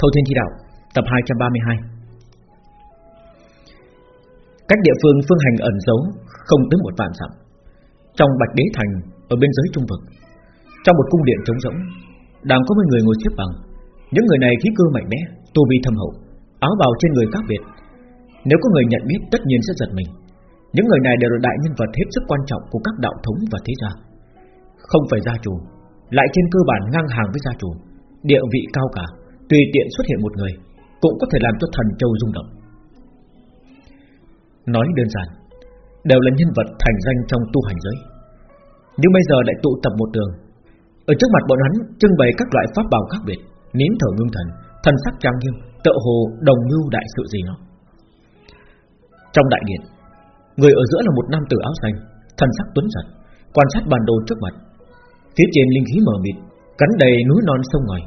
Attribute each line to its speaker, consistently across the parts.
Speaker 1: Thâu Thiên Chi Đạo, Tập 232 Cách địa phương Phương Hành ẩn giấu Không tới một vạn dặm. Trong Bạch Đế Thành, Ở bên dưới trung vực, Trong một cung điện trống rỗng, Đang có mấy người ngồi xếp bằng. Những người này khí cơ mạnh mẽ, Tu vi thâm hậu, Áo bào trên người khác biệt. Nếu có người nhận biết, tất nhiên sẽ giật mình. Những người này đều là đại nhân vật hết sức quan trọng Của các đạo thống và thế gia. Không phải gia chủ, Lại trên cơ bản ngang hàng với gia chủ, Địa vị cao cả. Tùy tiện xuất hiện một người, Cũng có thể làm cho thần châu rung động. Nói đơn giản, Đều là nhân vật thành danh trong tu hành giới. Nhưng bây giờ lại tụ tập một đường Ở trước mặt bọn hắn Trưng bày các loại pháp bảo khác biệt, Nín thở ngưng thần Thần sắc trang nghiêm, tựa hồ đồng mưu đại sự gì nó Trong đại điện, Người ở giữa là một nam tử áo xanh, Thần sắc tuấn giật, Quan sát bản đồ trước mặt. Phía trên linh khí mờ mịt, Cắn đầy núi non sông ngòi,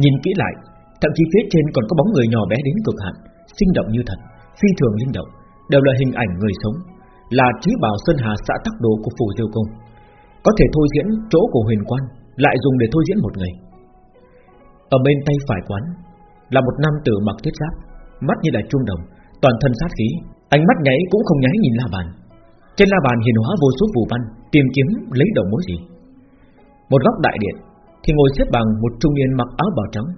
Speaker 1: Nhìn kỹ lại Thậm chí phía trên còn có bóng người nhỏ bé đến cực hạn, Sinh động như thật, Phi thường linh động, Đều là hình ảnh người sống, Là trí bảo Sơn Hà xã tắc đồ của Phủ Diêu Công. Có thể thôi diễn chỗ của huyền quan, Lại dùng để thôi diễn một người Ở bên tay phải quán, Là một nam tử mặc thiết giáp, Mắt như là trung đồng, Toàn thân sát khí, Ánh mắt nháy cũng không nháy nhìn la bàn. Trên la bàn hiền hóa vô số phù văn, Tìm kiếm lấy đầu mối gì. Một góc đại điện, Thì ngồi xếp bằng một trung niên mặc áo bào trắng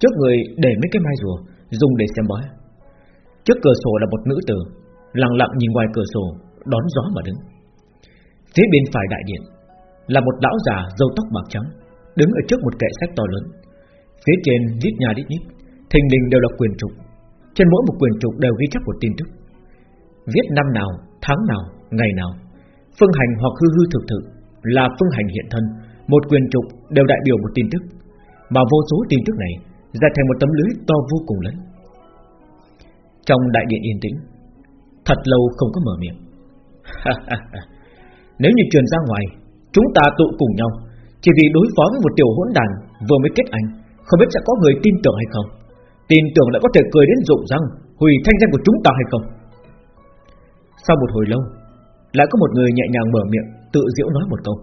Speaker 1: Trước người để mấy cái mai rùa Dùng để xem bói. Trước cửa sổ là một nữ tử Lặng lặng nhìn ngoài cửa sổ Đón gió mà đứng. Phía bên phải đại điện Là một lão già râu tóc bạc trắng Đứng ở trước một kệ sách to lớn. Phía trên viết nhà đít nhít Thình lình đều là quyền trục. Trên mỗi một quyền trục đều ghi chép một tin tức. Viết năm nào, tháng nào, ngày nào. Phương hành hoặc hư hư thực thực Là phương hành hiện thân. Một quyền trục đều đại biểu một tin tức. Mà vô số tin tức này ra thành một tấm lưới to vô cùng lớn. Trong đại điện yên tĩnh, thật lâu không có mở miệng. Nếu như truyền ra ngoài, chúng ta tụ cùng nhau, chỉ vì đối phó với một tiểu hỗn đàn vừa mới kết anh, không biết sẽ có người tin tưởng hay không. Tin tưởng lại có thể cười đến rụng răng, hủy thanh danh của chúng ta hay không. Sau một hồi lâu, lại có một người nhẹ nhàng mở miệng, tự diễu nói một câu.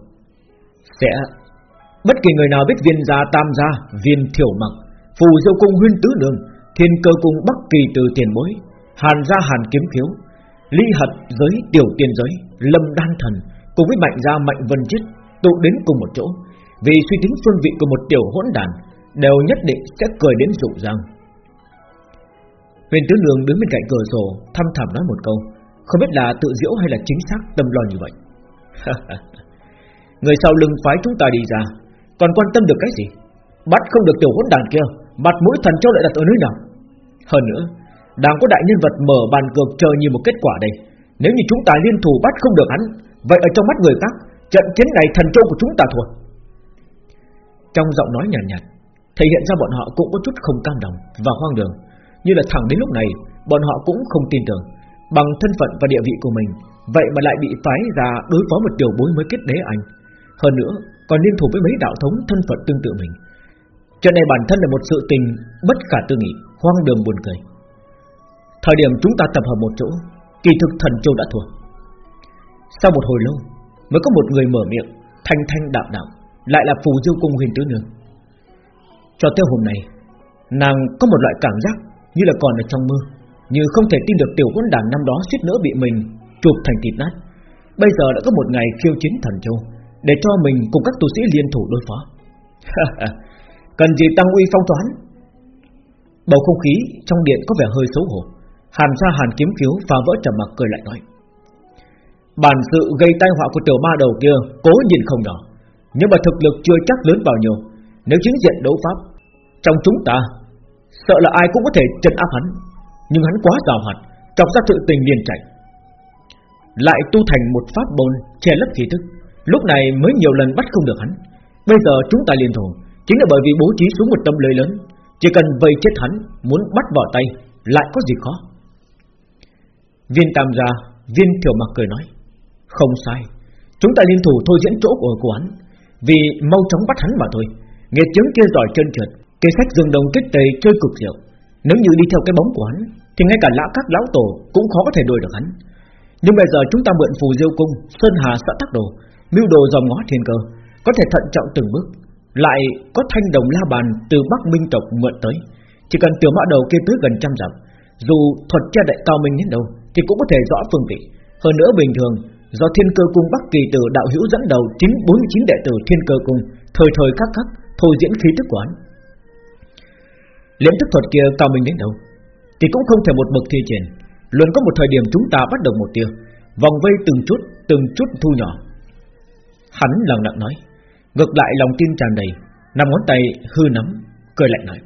Speaker 1: Sẽ bất kỳ người nào biết viên gia tam gia, viên thiểu mặc Phù Diêu Cung Huyên Tứ Đường, Thiên Cơ Cung Bắc Kỳ Từ Tiền Bối, Hàn Gia Hàn Kiếm Khiếu, Ly Hật Giới Tiểu Tiên Giới, Lâm Đan Thần cùng với Mạnh Gia Mạnh Vân Chiết tụ đến cùng một chỗ, vì suy tính phương vị của một tiểu hỗn đàn đều nhất định sẽ cười đến rụng răng. Huyền Tứ Đường đứng bên cạnh cửa sổ, thăm thẳm nói một câu, không biết là tự diễu hay là chính xác tâm lo như vậy. Người sau lưng phái chúng ta đi ra, còn quan tâm được cái gì? Bắt không được tiểu hỗn đàn kia Mặt mũi thần châu lại đặt ở nơi nào? Hơn nữa Đang có đại nhân vật mở bàn cược chờ nhìn một kết quả đây. Nếu như chúng ta liên thủ bắt không được hắn Vậy ở trong mắt người khác Trận chiến này thần châu của chúng ta thua. Trong giọng nói nhàn nhạt, nhạt Thể hiện ra bọn họ cũng có chút không cam đồng Và hoang đường. Như là thẳng đến lúc này Bọn họ cũng không tin tưởng. Bằng thân phận và địa vị của mình Vậy mà lại bị phái ra đối phó một tiểu bối mới kết đế anh. Hơn nữa còn liên thủ với mấy đạo thống thân phận tương tự mình. Chuyện này bản thân là một sự tình bất khả tư nghị, hoang đường buồn cười. Thời điểm chúng ta tập hợp một chỗ, kỳ thực thần châu đã thua. Sau một hồi lâu, mới có một người mở miệng, thanh thanh đạo đạo, lại là phù diêu cung huyền tứ nương. Cho tới hôm nay, nàng có một loại cảm giác như là còn ở trong mơ, như không thể tin được tiểu quân đàn năm đó suýt nữa bị mình chụp thành thịt nát. Bây giờ đã có một ngày khiêu chiến thần châu, để cho mình cùng các tu sĩ liên thủ đối phó. Cần gì tăng uy phong toán? Bầu không khí trong điện có vẻ hơi xấu hổ. Hàn ra hàn kiếm khiếu phá vỡ trầm mặc cười lại nói. Bản sự gây tai họa của tiểu ma đầu kia Cố nhìn không nhỏ. Nhưng mà thực lực chưa chắc lớn bao nhiêu. Nếu chính diện đấu pháp Trong chúng ta, Sợ là ai cũng có thể chân áp hắn. Nhưng hắn quá giàu hoạt Chọc ra sự tình liền chạy. Lại tu thành một pháp bồn Che lấp khí thức. Lúc này mới nhiều lần bắt không được hắn. Bây giờ chúng ta liên thủ. Chính là bởi vì bố trí xuống một tâm lưới lớn, Chỉ cần vây chết hắn, Muốn bắt vào tay, Lại có gì khó? Viên tam gia, Viên thiểu mặc cười nói, Không sai, Chúng ta liên thủ thôi diễn chỗ của của hắn, Vì mau chóng bắt hắn mà thôi. Nghiệt chứng kia giỏi chân trượt, Kế sách dương đồng kích tây chơi cực diệu Nếu như đi theo cái bóng của hắn, Thì ngay cả lã các lão tổ cũng khó có thể đuổi được hắn. Nhưng bây giờ chúng ta mượn phù diêu cung, Sơn Hà xã tác đồ, Mưu đồ dòm ngó thiên cơ, Có thể thận trọng từng bước lại có thanh đồng la bàn từ Bắc Minh tộc mượn tới. Chỉ cần tiểu mã đầu kia tới gần trăm dặm, Dù thuật che đại cao minh đến đâu, Thì cũng có thể rõ phương vị. Hơn nữa bình thường, Do thiên cơ cung Bắc Kỳ Tử đạo hữu dẫn đầu 949 đệ tử thiên cơ cung, Thời thời khắc khắc thôi diễn khí tức quán Liễm thức thuật kia cao minh đến đâu, Thì cũng không thể một mực thi triển. Luôn có một thời điểm chúng ta bắt đầu một tiêu Vòng vây từng chút Từng chút thu nhỏ. Hắn lặng lặng nói Ngược lại lòng tin tràn đầy Nằm ngón tay hư nắm, Cười lạnh nói.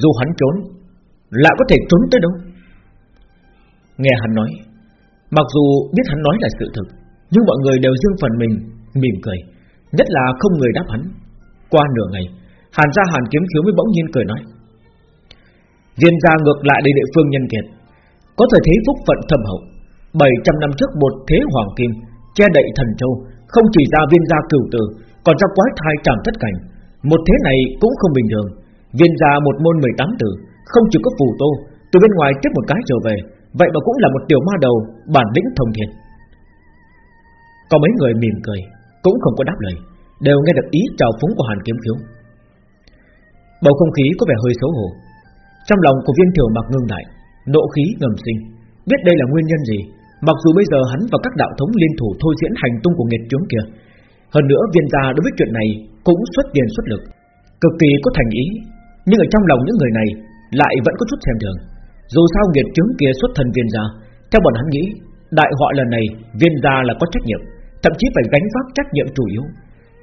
Speaker 1: Dù hắn trốn Lại có thể trốn tới đâu? Nghe hắn nói, Mặc dù biết hắn nói là sự thực, Nhưng mọi người đều dương phần mình Mỉm cười, Nhất là không người đáp hắn. Qua nửa ngày, Hàn ra hàn kiếm khiếu mới bỗng nhiên cười nói. Viên gia ngược lại đi địa phương nhân kiệt, Có thể thấy phúc phận thâm hậu 700 năm trước một thế hoàng kim Che đậy thần châu không chỉ ra viên gia cửu tử, Còn ra quái thai trảm thất cảnh. Một thế này cũng không bình thường. Viên gia một môn 18 tử, Không chỉ có phù tô, Từ bên ngoài tiếp một cái trở về. Vậy mà cũng là một tiểu ma đầu, Bản lĩnh thông thiên. Có mấy người mỉm cười, Cũng không có đáp lời, Đều nghe được ý chào phúng của Hàn Kiếm Khiếu. Bầu không khí có vẻ hơi xấu hổ. Trong lòng của viên thiểu mặc ngưng lại, Nộ khí ngầm sinh. Biết đây là nguyên nhân gì Mặc dù bây giờ hắn và các đạo thống liên thủ thôi diễn hành tung của nghiệt chướng kia, Hơn nữa viên gia đối với chuyện này Cũng xuất tiền xuất lực, Cực kỳ có thành ý. Nhưng ở trong lòng những người này Lại vẫn có chút xem thường Dù sao nghiệt chướng kia xuất thân viên gia, Theo bọn hắn nghĩ, Đại họa lần này viên gia là có trách nhiệm, Thậm chí phải gánh vác trách nhiệm chủ yếu.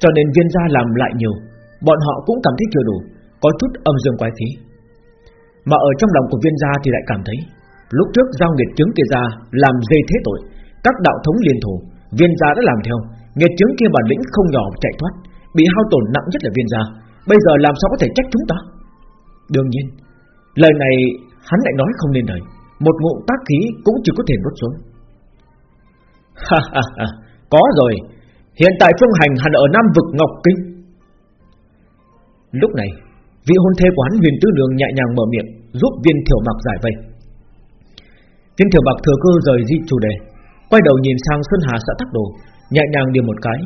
Speaker 1: Cho nên viên gia làm lại nhiều, Bọn họ cũng cảm thấy chưa đủ, Có chút âm dương quái khí. Mà ở trong lòng của viên gia thì lại cảm thấy Lúc trước giao nghiệt chứng kia ra, Làm dây thế tội, Các đạo thống liên thủ Viên gia đã làm theo. Nghiệt chứng kia bản lĩnh không nhỏ, chạy thoát, Bị hao tổn nặng nhất là viên gia. Bây giờ làm sao có thể trách chúng ta? Đương nhiên, Lời này hắn lại nói không nên lời. Một ngụm tác khí cũng chỉ có thể nuốt xuống. Ha ha ha, Có rồi. Hiện tại phương hành hẳn ở Nam Vực Ngọc Kinh. Lúc này, Vị hôn thê quán huyền tư đường nhẹ nhàng mở miệng, Giúp viên thiểu mặc giải vây. Tiên thừa bạc thừa cơ rời di chủ đề. Quay đầu nhìn sang Xuân Hà xã Tắc Đồ Nhẹ nhàng điểm một cái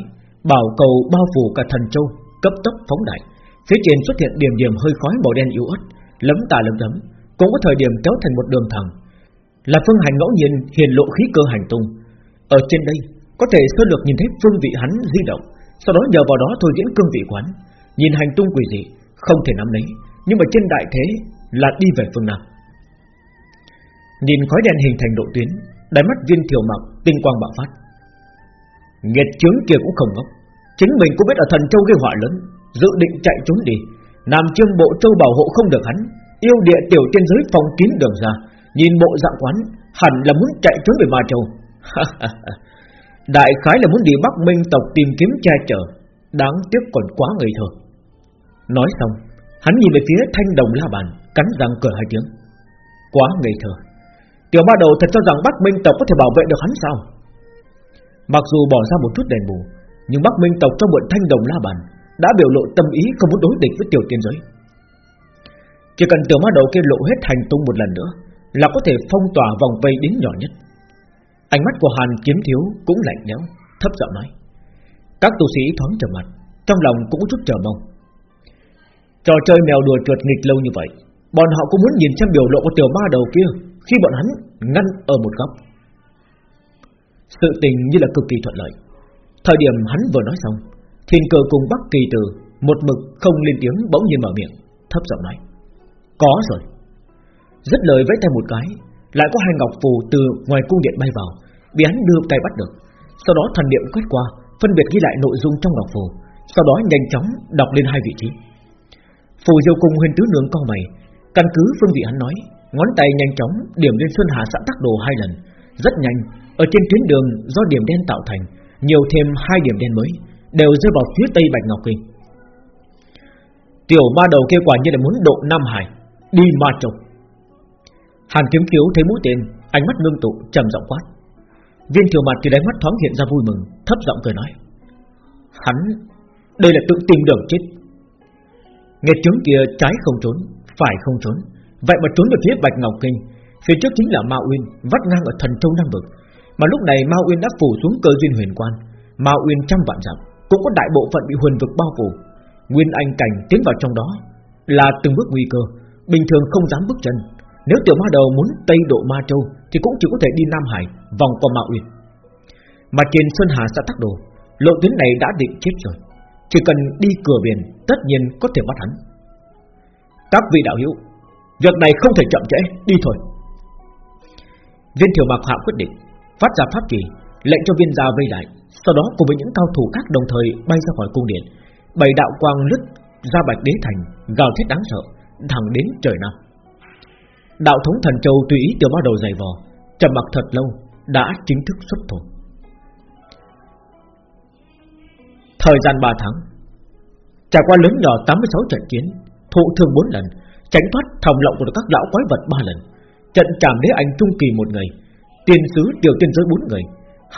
Speaker 1: Bảo cầu bao phủ cả thần châu Cấp tốc phóng đại. Phía trên xuất hiện điểm điểm hơi khói màu đen yếu ớt Lấm tà lấm đấm, Cũng có thời điểm kéo thành một đường thẳng. Là phương hành ngẫu nhiên hiền lộ khí cơ hành tung. Ở trên đây Có thể sơ lược nhìn thấy phương vị hắn di động Sau đó nhờ vào đó thôi diễn cương vị quán. Nhìn hành tung quỷ dị Không thể nắm lấy Nhưng mà trên đại thế là đi về phương Nam Nhìn khói đen hình thành độ tuyến, Đáy mắt viên thiểu mặc tinh quang bạo phát. Nghiệt chướng kia cũng không ngốc. Chính mình cũng biết ở thần châu gây họa lớn, Dự định chạy trốn đi. Nam trương bộ châu bảo hộ không được hắn, Yêu địa tiểu trên giới phòng kín đường ra. Nhìn bộ dạng quán, Hẳn là muốn chạy trốn về Ma Châu. Đại khái là muốn đi Bắc Minh tộc tìm kiếm che chở. Đáng tiếc còn quá ngây thơ. Nói xong, Hắn nhìn về phía thanh đồng la bàn, Cắn răng cười hai tiếng. Quá ngây thơ. Tiểu ba đầu thật cho rằng Bắc Minh tộc có thể bảo vệ được hắn sao? Mặc dù bỏ ra một chút đền bù, Nhưng Bắc Minh tộc trong mượn thanh đồng la bàn Đã biểu lộ tâm ý không muốn đối địch với tiểu tiên giới. Chỉ cần tiểu ma đầu kia lộ hết hành tung một lần nữa, Là có thể phong tỏa vòng vây đến nhỏ nhất. Ánh mắt của Hàn kiếm thiếu cũng lạnh lẽo Thấp giọng nói. Các tu sĩ thoáng trở mặt, Trong lòng cũng chút chờ mong. Trò chơi mèo đùa trượt nghịch lâu như vậy, Bọn họ cũng muốn nhìn xem biểu lộ của tiểu ma đầu kia. Khi bọn hắn ngăn ở một góc. Sự tình như là cực kỳ thuận lợi. Thời điểm hắn vừa nói xong, Thiên cơ cùng Bắc Kỳ từ Một mực không lên tiếng bỗng nhiên mở miệng, Thấp giọng nói, Có rồi. Rất lời vẫy tay một cái, Lại có hai ngọc phù từ ngoài cung điện bay vào, Bị hắn đưa tay bắt được. Sau đó thần niệm quét qua, Phân biệt ghi lại nội dung trong ngọc phù, Sau đó nhanh chóng đọc lên hai vị trí. Phù diêu cung huyền tứ nương co mày, Căn cứ phương vị hắn nói Ngón tay nhanh chóng điểm lên Xuân Hà xã tắc đồ hai lần. Rất nhanh, Ở trên tuyến đường do điểm đen tạo thành, Nhiều thêm hai điểm đen mới, Đều rơi vào phía tây Bạch Ngọc Kinh Tiểu ba đầu kia quả như là muốn độ Nam Hải, Đi ma trục Hàn kiếm khiếu thấy mũi tên, Ánh mắt ngưng tụ, trầm giọng quát. Viên thiều mặt thì đáy mắt thoáng hiện ra vui mừng, Thấp giọng cười nói. Hắn, Đây là tự tìm đường chết. Nghe tiếng kia trái không trốn, Phải không trốn. Vậy mà trốn về phía Bạch Ngọc Kinh, Phía trước chính là Ma Uyên, Vắt ngang ở thần châu Nam Vực. Mà lúc này Ma Uyên đã phủ xuống cơ duyên huyền quan. Ma Uyên trăm vạn dặm, Cũng có đại bộ phận bị huyền vực bao phủ. Nguyên Anh Cảnh tiến vào trong đó, Là từng bước nguy cơ, Bình thường không dám bước chân. Nếu tiểu ma đầu muốn Tây Độ Ma Châu, Thì cũng chỉ có thể đi Nam Hải, Vòng qua Ma Uyên. Mà trên Sơn Hà xã Tắc Đồ, Lộ tuyến này đã định chết rồi. Chỉ cần đi cửa biển, Tất nhiên có thể bắt hắn. Các vị đạo hữu Việc này không thể chậm trễ, Đi thôi. Viên thiểu mạc hạ quyết định Phát ra pháp kỳ, Lệnh cho viên gia vây lại, Sau đó cùng với những cao thủ khác đồng thời bay ra khỏi cung điện. Bảy đạo quang lứt ra bạch đế thành, Gào thét đáng sợ, Thẳng đến trời nam. Đạo thống thần châu tùy ý tiểu bắt đầu dày vò, trầm mặc thật lâu, Đã chính thức xuất thủ. Thời gian 3 tháng, Trải qua lớn nhỏ 86 trận chiến, Thụ thương 4 lần Tránh thoát thòng lọng của các lão quái vật ba lần. Trận chạm đế anh trung kỳ một người, Tiên sứ tiểu tiên giới bốn người,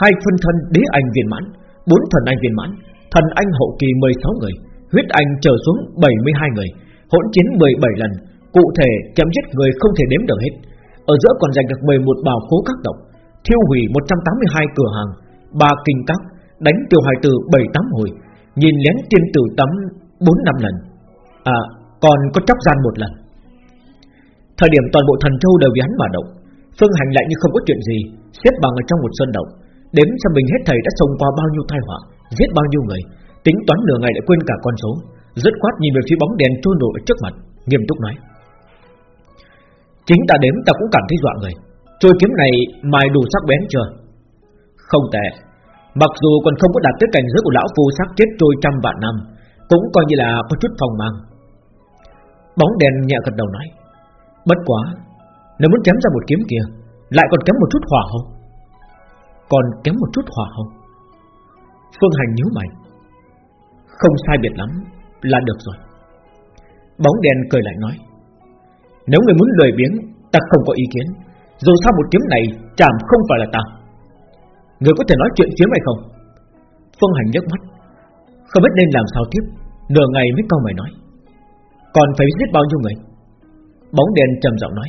Speaker 1: hai phân thân đế anh viên mãn, bốn thần anh viên mãn, Thần anh hậu kỳ 16 người, Huyết anh trở xuống 72 người, Hỗn chiến 17 lần, Cụ thể chém giết người không thể đếm được hết. Ở giữa còn giành được 11 bảo khố các tộc, Thiêu hủy 182 cửa hàng, ba kinh các, Đánh tiêu hài tử 78 hồi, Nhìn lén tiên tử tắm 4-5 lần. À còn có chóc gian một lần. Thời điểm toàn bộ thần châu đều vì hắn mà động, Phương hành lại như không có chuyện gì, Xếp bằng ở trong một sơn động, Đếm xem mình hết thầy đã xông qua bao nhiêu tai họa, Giết bao nhiêu người, Tính toán nửa ngày đã quên cả con số Rất quát nhìn về phía bóng đèn trôi nổi trước mặt, Nghiêm túc nói. Chính ta đếm ta cũng cảm thấy dọa người, Trôi kiếm này mài đủ sắc bén chưa? Không tệ, Mặc dù còn không có đạt tới cảnh giới của lão phu sắc chết trôi trăm vạn năm, Cũng coi như là có chút phòng mang. Bóng đèn nhẹ gật đầu nói. Bất quá, Nếu muốn chém ra một kiếm kia, Lại còn kém một chút hỏa hồng. Còn kém một chút hỏa hồng. Phương Hành nhíu mày. Không sai biệt lắm Là được rồi. Bóng đèn cười lại nói, Nếu người muốn lười biếng, Ta không có ý kiến. Dù sao một kiếm này chạm không phải là ta. Người có thể nói chuyện kiếm hay không? Phương Hành nhấc mắt. Không biết nên làm sao tiếp, Nửa ngày mới câu mày nói, Còn phải giết bao nhiêu người? Bóng đèn trầm giọng nói,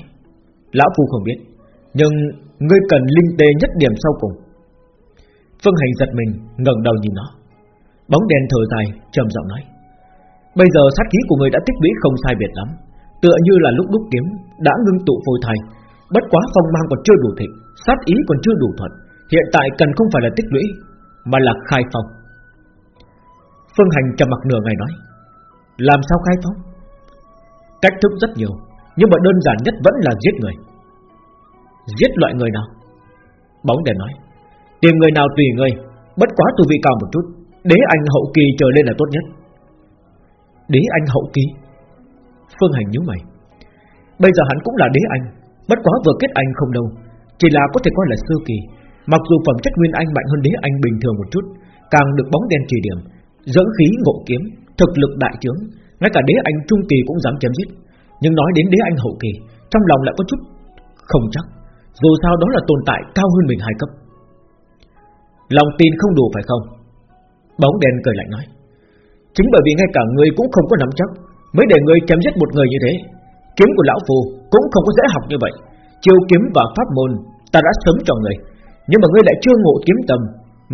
Speaker 1: Lão Phu không biết, Nhưng ngươi cần linh tê nhất điểm sau cùng. Phương Hành giật mình, ngẩng đầu nhìn nó. Bóng đèn thở dài, trầm giọng nói, Bây giờ sát khí của người đã tích lũy không sai biệt lắm, Tựa như là lúc đúc kiếm Đã ngưng tụ phôi thai, Bất quá phong mang còn chưa đủ thịnh, Sát ý còn chưa đủ thuận, Hiện tại cần không phải là tích lũy, Mà là khai phong. Phương Hành trầm mặc nửa ngày nói, Làm sao khai phong? Cách thức rất nhiều nhưng mà đơn giản nhất vẫn là giết người. Giết loại người nào? Bóng đèn nói. Tìm người nào tùy người, Bất quá tu vị cao một chút. Đế anh hậu kỳ trở lên là tốt nhất. Đế anh hậu kỳ? Phương Hành nhíu mày. Bây giờ hắn cũng là đế anh, Bất quá vừa kết anh không đâu. Chỉ là có thể coi là sơ kỳ. Mặc dù phẩm chất nguyên anh mạnh hơn đế anh bình thường một chút, Càng được bóng đen chỉ điểm Dẫn khí ngộ kiếm, Thực lực đại trướng, Ngay cả đế anh trung kỳ cũng dám chém giết. Nhưng nói đến đế anh hậu kỳ, Trong lòng lại có chút không chắc, Dù sao đó là tồn tại cao hơn mình hai cấp. Lòng tin không đủ phải không? Bóng đen cười lạnh nói. Chính bởi vì ngay cả ngươi cũng không có nắm chắc, Mới để ngươi chém giết một người như thế. Kiếm của lão phù cũng không có dễ học như vậy. Chiêu kiếm và pháp môn Ta đã sớm cho người, Nhưng mà ngươi lại chưa ngộ kiếm tâm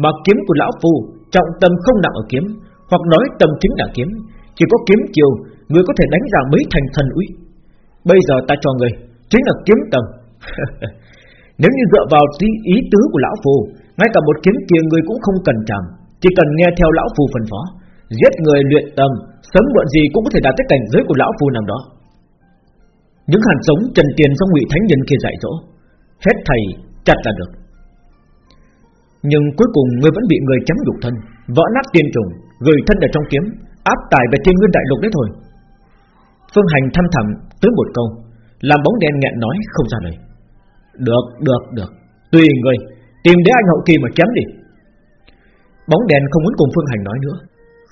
Speaker 1: Mà kiếm của lão phù trọng tâm không nặng ở kiếm, Hoặc nói tâm chính là kiếm. Chỉ có kiếm chiều người có thể đánh ra mấy thành thần uy. Bây giờ ta cho người Chính là kiếm tâm Nếu như dựa vào ý tứ của lão phù, ngay cả một kiếm kia người cũng không cần chạm. Chỉ cần nghe theo lão phù phân phó, Giết người luyện tâm Sớm muộn gì cũng có thể đạt tới cảnh giới của lão phù nằm đó. Những hạt giống trần tiền do ngụy thánh nhân kia dạy dỗ, Hết thầy chặt là được. Nhưng cuối cùng người vẫn bị người chém nhục thân, Vỡ nát tiên trùng, Gửi thân ở trong kiếm, Áp tải về thiên nguyên đại lục đấy thôi. Phương Hành thăm thẳm tới một câu Làm bóng đen nghẹn nói không ra lời. Được, được, được. Tùy người Tìm đế anh hậu kỳ mà chém đi. Bóng đèn không muốn cùng Phương Hành nói nữa.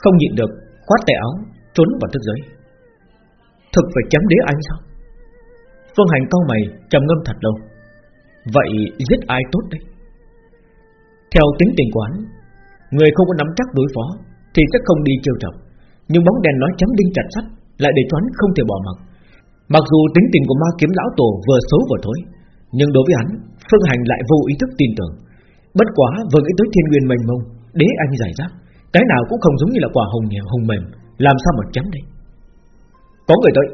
Speaker 1: Không nhịn được Khoát tay áo Trốn vào thức giới. Thực phải chém đế anh sao? Phương Hành cau mày trầm ngâm thật lâu. Vậy giết ai tốt đấy? Theo tính tình quán Người không có nắm chắc đối phó Thì sẽ không đi trêu chọc Nhưng bóng đèn nói chấm đinh chặt sắt lại để choán không thể bỏ mặc. Mặc dù tính tình của ma kiếm lão tổ vừa xấu vừa thối, Nhưng đối với hắn, Phương Hành lại vô ý thức tin tưởng. Bất quá vừa nghĩ tới thiên nguyên mênh mông, Đế anh giải rác Cái nào cũng không giống như là quả hồng nhẹ, hồng mềm, Làm sao mà chấm đây? Có người tới.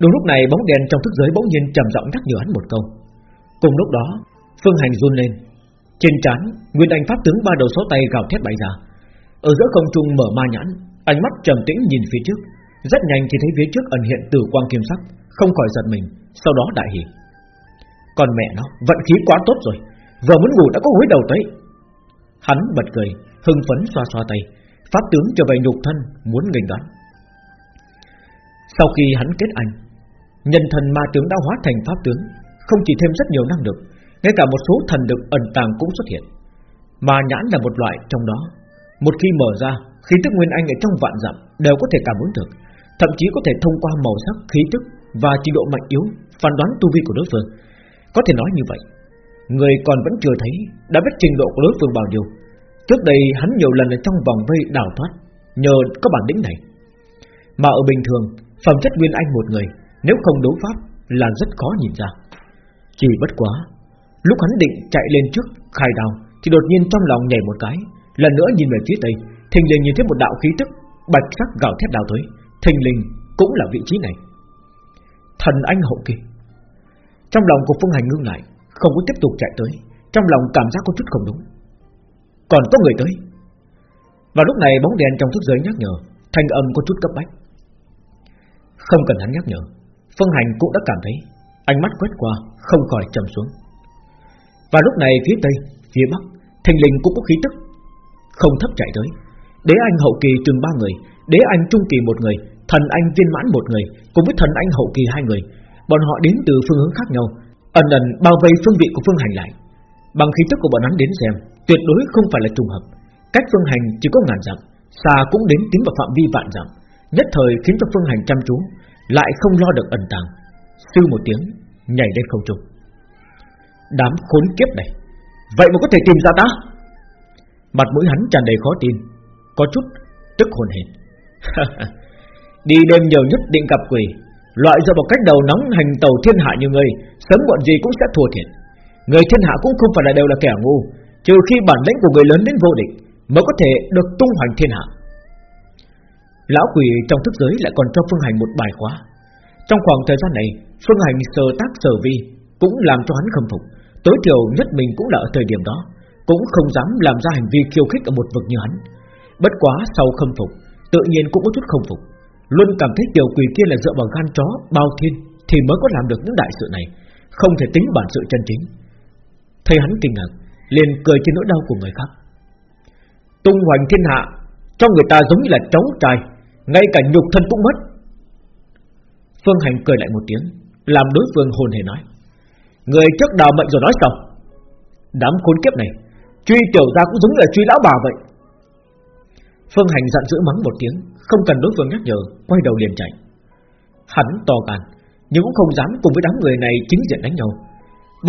Speaker 1: Đúng lúc này bóng đèn trong thức giới bỗng nhiên trầm giọng nhắc nhở hắn một câu. Cùng lúc đó, Phương Hành run lên. Trên trán, Nguyên Anh Pháp tướng ba đầu số tay gào thét bay ra. Ở giữa không trung mở ma nhãn, Ánh mắt trầm tĩnh nhìn phía trước. Rất nhanh chỉ thấy phía trước ẩn hiện tử quang kim sắc, Không khỏi giật mình, Sau đó đại hỉ. Còn mẹ nó, vận khí quá tốt rồi, Vừa muốn ngủ đã có gối đầu tới. Hắn bật cười, Hưng phấn xoa xoa tay. Pháp tướng trở về nhục thân, muốn nghênh đón. Sau khi hắn kết anh, Nhân thần ma tướng đã hóa thành pháp tướng, Không chỉ thêm rất nhiều năng lực, Ngay cả một số thần lực ẩn tàng cũng xuất hiện. Ma nhãn là một loại trong đó. Một khi mở ra, Khí tức Nguyên Anh ở trong vạn dặm Đều có thể cảm ứng được. Thậm chí có thể thông qua màu sắc, khí tức Và trình độ mạnh yếu Phán đoán tu vi của đối phương. Có thể nói như vậy Người còn vẫn chưa thấy Đã biết trình độ của đối phương bao nhiêu. Trước đây hắn nhiều lần ở trong vòng vây đào thoát Nhờ có bản lĩnh này. Mà ở bình thường Phẩm chất Nguyên Anh một người Nếu không đấu pháp là rất khó nhìn ra. Chỉ bất quá Lúc hắn định chạy lên trước khai đào Thì đột nhiên trong lòng nhảy một cái Lần nữa nhìn về phía tây Thình lình nhìn thấy một đạo khí tức Bạch sắc gào thét đào tới. Thình lình cũng là vị trí này. Thần anh hậu kỳ. Trong lòng của Phương Hành ngưng lại, Không có tiếp tục chạy tới. Trong lòng cảm giác có chút không đúng. Còn có người tới. Và lúc này bóng đèn trong thức giới nhắc nhở, Thanh âm có chút cấp bách. Không cần hắn nhắc nhở, Phương Hành cũng đã cảm thấy Ánh mắt quét qua, không khỏi trầm xuống. Và lúc này phía tây, Phía bắc, Thình lình cũng có khí tức. Không thấp chạy tới, Đế anh hậu kỳ chừng ba người Đế anh trung kỳ một người, Thần anh viên mãn một người, Cùng với thần anh hậu kỳ hai người. Bọn họ đến từ phương hướng khác nhau, Ẩn ẩn bao vây phương vị của phương hành lại. Bằng khí tức của bọn hắn đến xem, Tuyệt đối không phải là trùng hợp. Cách phương hành chỉ có ngàn dặm, Xa cũng đến tiến vào phạm vi vạn dặm. Nhất thời khiến cho phương hành chăm chú, Lại không lo được ẩn tàng. Sư một tiếng, nhảy lên không trung. Đám khốn kiếp này, Vậy mà có thể tìm ra ta? Mặt mũi hắn tràn đầy khó tin, Có chút tức hồn hển. Đi đêm nhiều nhất định gặp quỷ. Loại do một cách đầu nóng hành tàu thiên hạ như ngươi, Sớm muộn gì cũng sẽ thua thiệt. Người thiên hạ cũng không phải là đều là kẻ ngu, Trừ khi bản lĩnh của người lớn đến vô địch Mới có thể được tung hoành thiên hạ. Lão quỷ trong thức giới lại còn cho Phương Hành một bài khóa. Trong khoảng thời gian này, Phương Hành sờ tác sở vi Cũng làm cho hắn khâm phục. Tối thiểu nhất mình cũng là ở thời điểm đó, Cũng không dám làm ra hành vi khiêu khích ở một vực như hắn. Bất quá sau khâm phục Tự nhiên cũng có chút không phục. Luôn cảm thấy tiểu quỷ kia là dựa vào gan chó, Bao thiên thì mới có làm được những đại sự này, Không thể tính bản sự chân chính. Thấy hắn kinh ngạc, liền cười trên nỗi đau của người khác. Tung hoành thiên hạ, Cho người ta giống như là cháu trai, Ngay cả nhục thân cũng mất. Phương Hành cười lại một tiếng, Làm đối phương hồn hề nói, Người trước đào mệnh rồi nói sao? Đám khốn kiếp này, Truy tiểu gia cũng giống như là truy lão bà vậy. Phương Hành giận dữ mắng một tiếng Không cần đối phương nhắc nhở Quay đầu liền chạy. Hắn to gan Nhưng cũng không dám cùng với đám người này chính diện đánh nhau.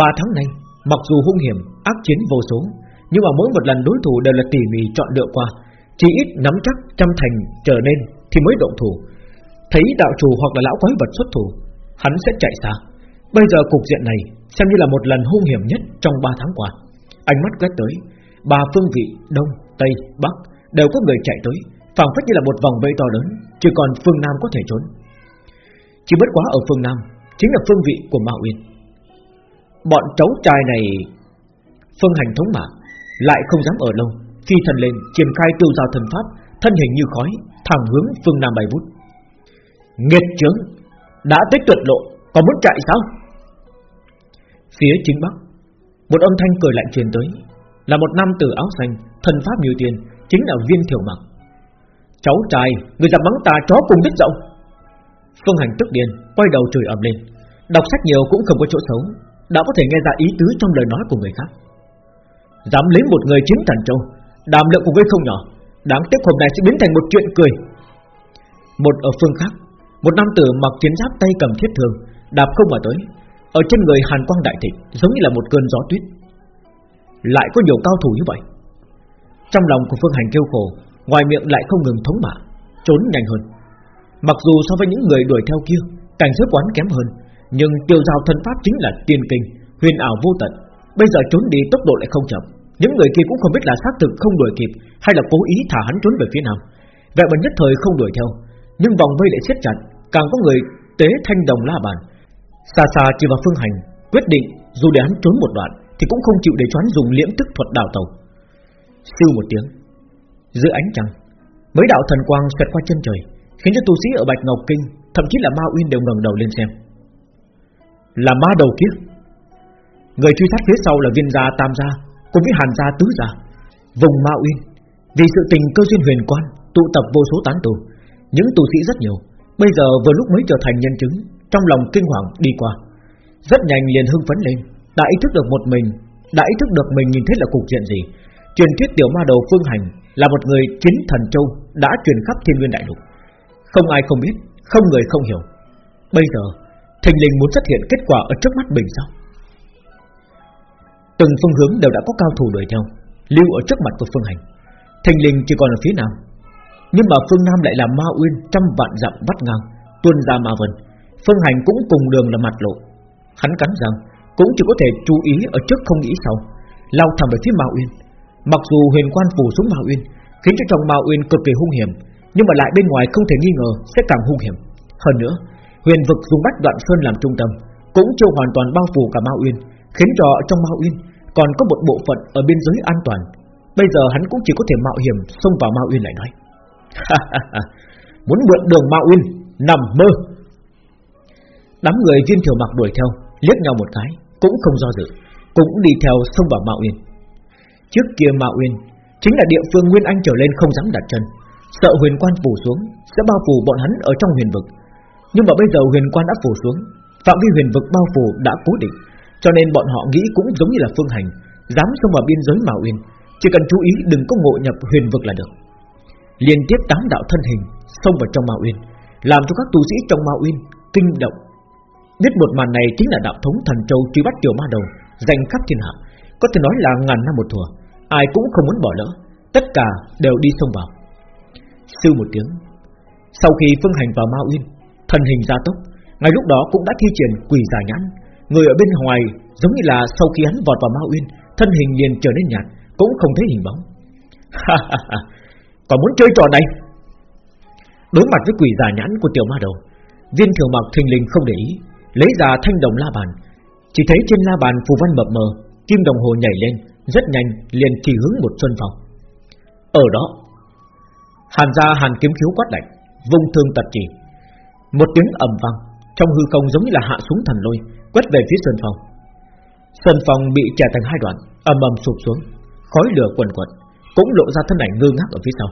Speaker 1: Ba tháng nay Mặc dù hung hiểm ác chiến vô số Nhưng mà mỗi một lần đối thủ đều là tỉ mỉ chọn lựa qua Chỉ ít nắm chắc trăm thành trở nên Thì mới động thủ. Thấy đạo chủ hoặc là lão quái vật xuất thủ Hắn sẽ chạy xa. Bây giờ cục diện này xem như là một lần hung hiểm nhất trong 3 tháng qua. Ánh mắt quét tới Ba phương vị Đông, Tây, Bắc Đều có người chạy tới phảng phất như là một vòng vây to lớn Chỉ còn phương Nam có thể trốn. Chỉ bất quá ở phương Nam Chính là phương vị của Mao Uyên. Bọn cháu trai này Phương hành thống mà, Lại không dám ở lâu Phi thần lên triển khai tiêu giao thần pháp Thân hình như khói Thẳng hướng phương Nam bay vút. Nghiệt chướng Đã tích tuyệt lộ Còn muốn chạy sao? Phía chính bắc Một âm thanh cười lạnh truyền tới Là một nam tử áo xanh Thần pháp như tiền Chính là viên thiểu mặc Cháu trai, Người dám mắng ta chó cùng đứt rộng. Phương hành tức điên, Quay đầu chửi ầm lên. Đọc sách nhiều cũng không có chỗ xấu, Đã có thể nghe ra ý tứ trong lời nói của người khác. Dám lấy một người chiếm thần châu Đàm lượng của ngươi không nhỏ, Đáng tiếc hôm nay sẽ biến thành một chuyện cười. Một ở phương khác, Một nam tử mặc chiến giáp tay cầm thiết thường, Đạp không mà tới. Ở trên người hàn quang đại thịnh, Giống như là một cơn gió tuyết. Lại có nhiều cao thủ như vậy. Trong lòng của phương hành kêu khổ, Ngoài miệng lại không ngừng thống mạ Trốn nhanh hơn. Mặc dù so với những người đuổi theo kia, Cảnh giới quán kém hơn, Nhưng tiêu giao thân pháp chính là tiên kinh, Huyền ảo vô tận. Bây giờ trốn đi tốc độ lại không chậm. Những người kia cũng không biết là xác thực không đuổi kịp, Hay là cố ý thả hắn trốn về phía nam. Vậy mà nhất thời không đuổi theo, Nhưng vòng vây lại siết chặt, Càng có người tế thanh đồng la bàn. Xa xa chỉ vào phương hành Quyết định, dù để hắn trốn một đoạn, Thì cũng không chịu để choán dùng liễm tức thuật đào tàu Siêu một tiếng. Giữa ánh trăng, Mấy đạo thần quang xoẹt qua chân trời, Khiến cho tu sĩ ở Bạch Ngọc Kinh, Thậm chí là Ma Uyên đều ngẩng đầu lên xem. Là ma đầu kia. Người truy sát phía sau là viên gia tam gia, Cùng với hàn gia tứ gia, Vùng Ma Uyên. Vì sự tình cơ duyên huyền quan, Tụ tập vô số tán tù Những tu sĩ rất nhiều, Bây giờ vừa lúc mới trở thành nhân chứng, Trong lòng kinh hoàng đi qua. Rất nhanh liền hưng phấn lên, Đã ý thức được một mình, Đã ý thức được mình nhìn thấy là cục diện gì Truyền thuyết tiểu ma đầu phương hành Là một người chính thần châu Đã truyền khắp thiên nguyên đại lục. Không ai không biết, Không người không hiểu. Bây giờ, Thình linh muốn xuất hiện kết quả ở trước mắt mình sao? Từng phương hướng đều đã có cao thủ đuổi theo, Lưu ở trước mặt của phương hành. Thình linh chỉ còn ở phía nam. Nhưng mà phương nam lại là ma uyên Trăm vạn dặm vắt ngang, tuôn ra ma vân Phương hành cũng cùng đường là mặt lộ. Hắn cắn rằng cũng chỉ có thể chú ý ở trước không nghĩ sau. Lao thẳng về phía ma uyên. Mặc dù huyền quan phủ xuống Mao uyên Khiến cho trong Mao uyên cực kỳ hung hiểm Nhưng mà lại bên ngoài không thể nghi ngờ Sẽ càng hung hiểm Hơn nữa huyền vực dùng bách đoạn sơn làm trung tâm Cũng chưa hoàn toàn bao phủ cả Mao uyên Khiến cho trong Mao uyên còn có một bộ phận ở biên giới an toàn. Bây giờ hắn cũng chỉ có thể mạo hiểm xông vào Mao Uyên lại nói. Muốn vượt đường Mao Uyên, nằm mơ. Đám người viên thiểu mặc đuổi theo, liếc nhau một cái, cũng không do dự, cũng đi theo xông vào Mao Uyên. Trước kia Ma Uyên chính là địa phương Nguyên Anh trở lên không dám đặt chân, sợ huyền quan phủ xuống sẽ bao phủ bọn hắn ở trong huyền vực. Nhưng mà bây giờ huyền quan đã phủ xuống, phạm vi huyền vực bao phủ đã cố định, cho nên bọn họ nghĩ cũng giống như là phương hành Dám xông vào biên giới Mạo Uyên Chỉ cần chú ý đừng có ngộ nhập huyền vực là được. Liên tiếp tám đạo thân hình Xông vào trong Mạo Uyên Làm cho các tu sĩ trong Mạo Uyên kinh động. Biết một màn này chính là đạo thống thần châu truy bắt tiểu ma đầu Danh khắp thiên hạ Có thể nói là ngàn năm một thùa Ai cũng không muốn bỏ lỡ. Tất cả đều đi xông vào. Sư một tiếng. Sau khi phương hành vào Ma Uyên Thần hình gia tốc Ngay lúc đó cũng đã thi triển quỷ giả nhãn. Người ở bên ngoài giống như là sau khi hắn vọt vào Ma Uyên, thân hình liền trở nên nhạt, cũng không thấy hình bóng. Còn muốn chơi trò này? Đối mặt với quỷ giả nhãn của tiểu ma đầu, viên thường mặc thình lình không để ý, lấy ra thanh đồng la bàn, chỉ thấy trên la bàn phù văn mập mờ, kim đồng hồ nhảy lên, rất nhanh liền chỉ hướng một xuân phòng. Ở đó, hàn gia hàn kiếm khiếu quát lạnh, vung thương tật chỉ, một tiếng ầm vang, trong hư không giống như là hạ xuống thần lôi, quét về phía sơn phòng. Sơn phòng bị chẻ thành hai đoạn, ầm ầm sụp xuống, khói lửa quần quật, cũng lộ ra thân ảnh ngơ ngác ở phía sau.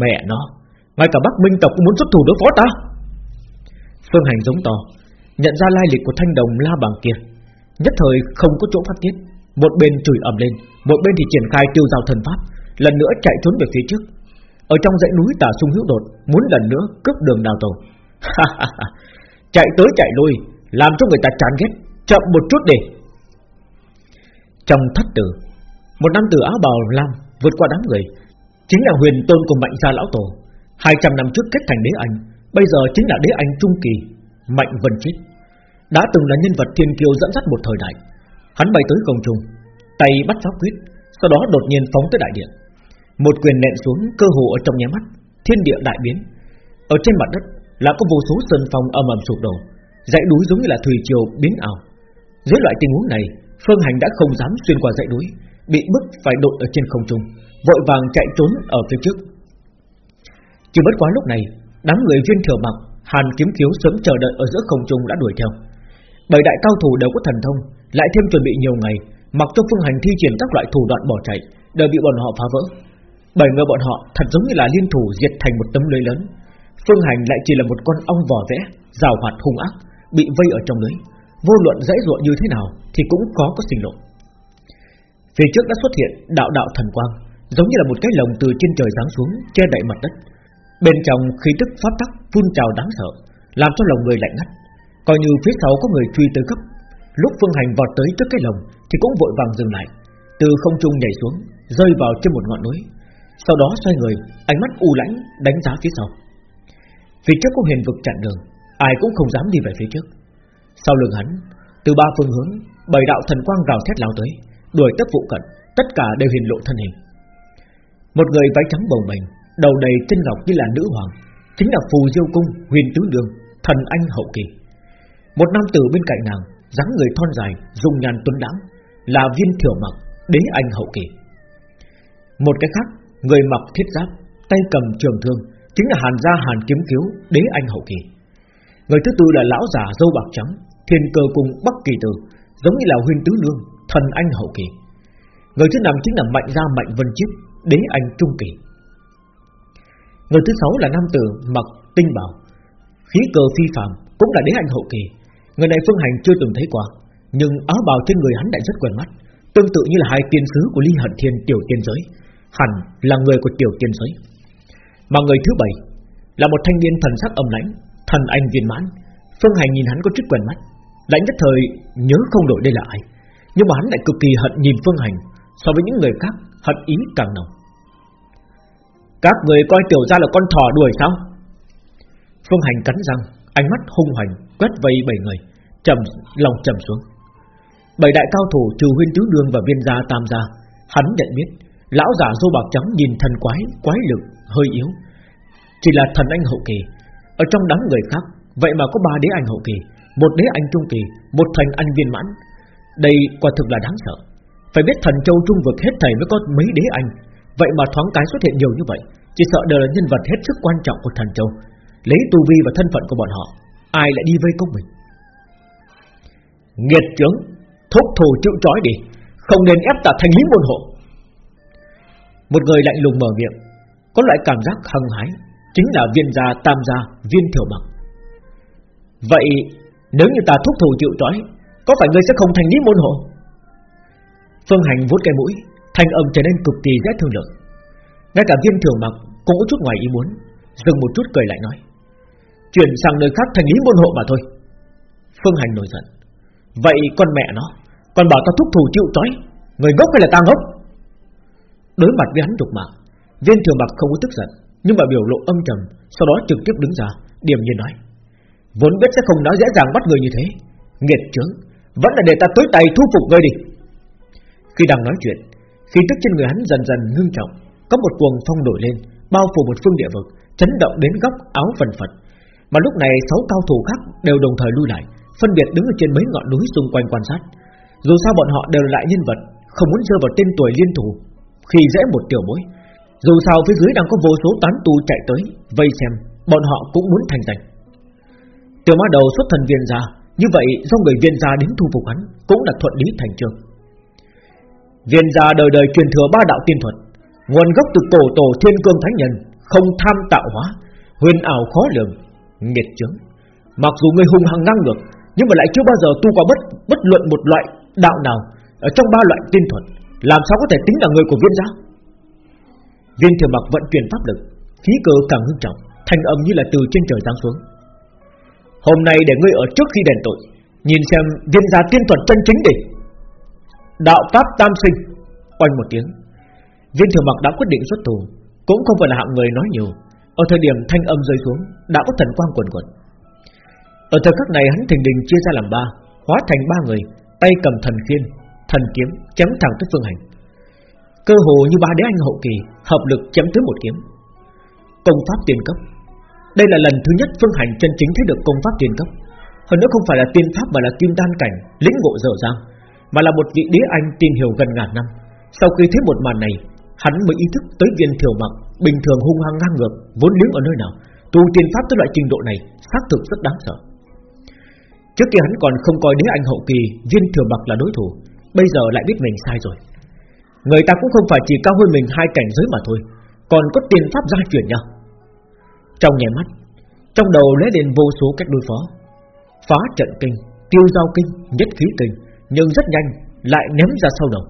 Speaker 1: Mẹ nó, ngay cả Bắc Minh tộc cũng muốn xuất thủ đối phó ta. Phương Hành giống to, nhận ra lai lịch của thanh đồng la bằng kia, nhất thời không có chỗ phát tiết, một bên chửi ầm lên, một bên thì triển khai tiêu giao thần pháp, lần nữa chạy trốn về phía trước. Ở trong dãy núi tà sung hữu đột, muốn lần nữa cướp đường đào tàu. chạy tới chạy lui, làm cho người ta chán ghét Chậm một chút đi Trong thất tử Một nam tử áo bào lam vượt qua đám người Chính là huyền tôn của mạnh gia lão tổ 200 năm trước kết thành đế anh Bây giờ chính là đế anh trung kỳ Mạnh vân chết Đã từng là nhân vật thiên kiêu dẫn dắt một thời đại Hắn bay tới công trung, Tay bắt giáo quyết, Sau đó đột nhiên phóng tới đại điện Một quyền nện xuống, cơ hồ ở trong nháy mắt, Thiên địa đại biến. Ở trên mặt đất là có vô số sơn phong âm ầm sụp đổ, Dãy núi giống như là thủy triều biến ảo. Dưới loại tình huống này, Phương Hành đã không dám xuyên qua dãy núi, Bị bức phải đội ở trên không trung, Vội vàng chạy trốn ở phía trước. Chỉ bất quá lúc này, Đám người viên thừa mặc Hàn kiếm kiếu sớm chờ đợi ở giữa không trung đã đuổi theo. Bảy đại cao thủ đều có thần thông Lại thêm chuẩn bị nhiều ngày Mặc cho Phương Hành thi triển các loại thủ đoạn bỏ chạy Đều bị bọn họ phá vỡ Bảy người bọn họ thật giống như là liên thủ diệt thành một tấm lưới lớn Phương Hành lại chỉ là một con ong vỏ vẽ Rào hoạt hung ác bị vây ở trong lưới, vô luận dãy ruộng như thế nào thì cũng có có sinh lộ. Phía trước đã xuất hiện đạo đạo thần quang, giống như là một cái lồng từ trên trời giáng xuống che đậy mặt đất. Bên trong khí tức pháp tắc phun trào đáng sợ, làm cho lòng người lạnh ngắt. Coi như phía sau có người truy tới cấp, lúc Phương Hành vọt tới trước cái lồng thì cũng vội vàng dừng lại, từ không trung nhảy xuống, rơi vào trên một ngọn núi. Sau đó xoay người, ánh mắt u lãnh đánh giá phía sau. Phía trước có huyền vực chặn đường, ai cũng không dám đi về phía trước. Sau lưng hắn, từ ba phương hướng, bảy đạo thần quang gào thét lao tới, đuổi tất vụ cận, tất cả đều hiện lộ thân hình. Một người váy trắng bồng bềnh, đầu đầy chân ngọc như là nữ hoàng, Chính là phù diêu cung huyền tứ đường Thần anh hậu kỳ một nam tử bên cạnh nàng dáng người thon dài dùng nhàn tuấn lãng Là viên thiểu mặc đế anh hậu kỳ. Một cái khác Người mặc thiết giáp Tay cầm trường thương Chính là hàn gia hàn kiếm cứu, đế anh hậu kỳ. Người thứ tư là lão già dâu bạc trắng Thiên cơ cùng Bắc Kỳ Tử Giống như là huyên tứ nương Thần anh hậu kỳ. Người thứ năm chính là mạnh gia mạnh vân chiếc Đế anh trung kỳ. Người thứ sáu là nam tử mặc tinh bảo Khí cơ phi phàm Cũng là đế anh hậu kỳ. Người này Phương Hành chưa từng thấy qua. Nhưng áo bào trên người hắn lại rất quen mắt, Tương tự như là hai tiên sứ của Ly Hận Thiên tiểu tiên giới, Hẳn là người của tiểu tiên giới. Mà người thứ bảy Là một thanh niên thần sắc âm lãnh, Thần anh viên mãn. Phương Hành nhìn hắn có chút quen mắt, Lãnh nhất thời nhớ không đổi đây là ai. Nhưng mà hắn lại cực kỳ hận nhìn Phương Hành, So với những người khác, hận ý càng nồng. Các người coi tiểu gia là con thỏ đuổi sao? Phương Hành cắn răng Ánh mắt hung hoành Quét vây bảy người trầm lòng trầm xuống. Bảy đại cao thủ trừ huyên tứ đường và viên gia tam gia, Hắn nhận biết, Lão giả dâu bạc trắng nhìn thần quái Quái lực hơi yếu. Chỉ là thần anh hậu kỳ, Ở trong đám người khác, Vậy mà có ba đế anh hậu kỳ, Một đế anh trung kỳ, Một thành anh viên mãn. Đây quả thực là đáng sợ. Phải biết thần châu trung vực hết thầy mới có mấy đế anh, Vậy mà thoáng cái xuất hiện nhiều như vậy, Chỉ sợ đều là nhân vật hết sức quan trọng của thần châu. Lấy tu vi và thân phận của bọn họ, Ai lại đi vây công mình? Nghiệt trướng Thúc thủ chịu trói đi, Không nên ép ta thành lý môn hộ. Một người lạnh lùng mở miệng, Có loại cảm giác hăng hái, Chính là viên gia tam gia, viên thiểu mặc Vậy, nếu như ta thúc thủ chịu trói, Có phải ngươi sẽ không thành lý môn hộ? Phương Hành vuốt cái mũi, Thanh âm trở nên cực kỳ dễ thương lượng. Ngay cả viên thiểu mặc cũng có chút ngoài ý muốn, Dừng một chút cười lại nói. Chuyển sang nơi khác thành lý môn hộ mà thôi. Phương Hành nổi giận. Vậy con mẹ nó Còn bảo ta thúc thủ chịu trói, Người ngốc hay là ta ngốc Đối mặt với hắn trục mạng, Viên thường bạc không có tức giận, Nhưng mà biểu lộ âm trầm, Sau đó trực tiếp đứng ra Điểm nhiên nói, Vốn biết sẽ không nói dễ dàng bắt người như thế, Nghiệt trướng Vẫn là để ta tới tay thu phục ngươi đi. Khi đang nói chuyện Khi tức trên người hắn dần dần ngưng trọng, Có một cuồng phong nổi lên, Bao phủ một phương địa vực, Chấn động đến góc áo phần phật. Mà lúc này sáu cao thủ khác đều đồng thời lui lại, Phân biệt đứng ở trên mấy ngọn núi xung quanh quan sát. Dù sao bọn họ đều là lại nhân vật, Không muốn rơi vào tên tuổi liên thủ, Khi dễ một tiểu bối. Dù sao phía dưới đang có vô số tán tu chạy tới, Vây xem, Bọn họ cũng muốn thành danh. Tiểu ma đầu xuất thần viên gia, Như vậy do người viên gia đến thu phục hắn Cũng là thuận lý thành trường Viên gia đời đời truyền thừa ba đạo tiên thuật, Nguồn gốc từ cổ tổ thiên cương thánh nhân, Không tham tạo hóa, Huyền ảo khó lường Nghiệt chướng. Mặc dù người hung hăng năng được Nhưng mà lại chưa bao giờ tu qua bất bất luận một loại đạo nào Ở trong ba loại tiên thuật. Làm sao có thể tính là người của viên gia Viên thừa mặc vận chuyển pháp lực, Khí cơ càng hưng trọng Thành âm như là từ trên trời giáng xuống. Hôm nay để ngươi ở trước khi đền tội, Nhìn xem viên gia tiên thuật chân chính đi. Đạo Pháp Tam Sinh Quanh một tiếng. Viên thừa mặc đã quyết định xuất thủ, Cũng không phải là hạng người nói nhiều ở thời điểm thanh âm rơi xuống Đã có thần quang quần quần Ở thời khắc này hắn thình đình chia ra làm ba Hóa thành ba người Tay cầm thần khiên, thần kiếm Chém thẳng tới phương hành. Cơ hồ như ba đế anh hậu kỳ Hợp lực chém tới một kiếm. Công pháp tiền cấp. Đây là lần thứ nhất phương hành chân chính thấy được công pháp tiền cấp. Hơn nữa không phải là tiên pháp mà là kim đan cảnh Lĩnh ngộ dở dàng Mà là một vị đế anh tìm hiểu gần ngàn năm. Sau khi thấy một màn này Hắn mới ý thức tới viên thiểu mặc Bình thường hung hăng ngang ngược, Vốn liếng ở nơi nào, Tu tiên pháp tới loại trình độ này xác thực rất đáng sợ. Trước kia hắn còn không coi đế anh hậu kỳ, Viên thừa bạc là đối thủ, Bây giờ lại biết mình sai rồi. Người ta cũng không phải chỉ cao hơn mình hai cảnh giới mà thôi, Còn có tiền pháp gia chuyển nhau. Trong nhèm mắt, Trong đầu lóe lên vô số cách đối phó. Phá trận kinh, Tiêu giao kinh, Nhất khí kinh, Nhưng rất nhanh, lại ném ra sau đầu.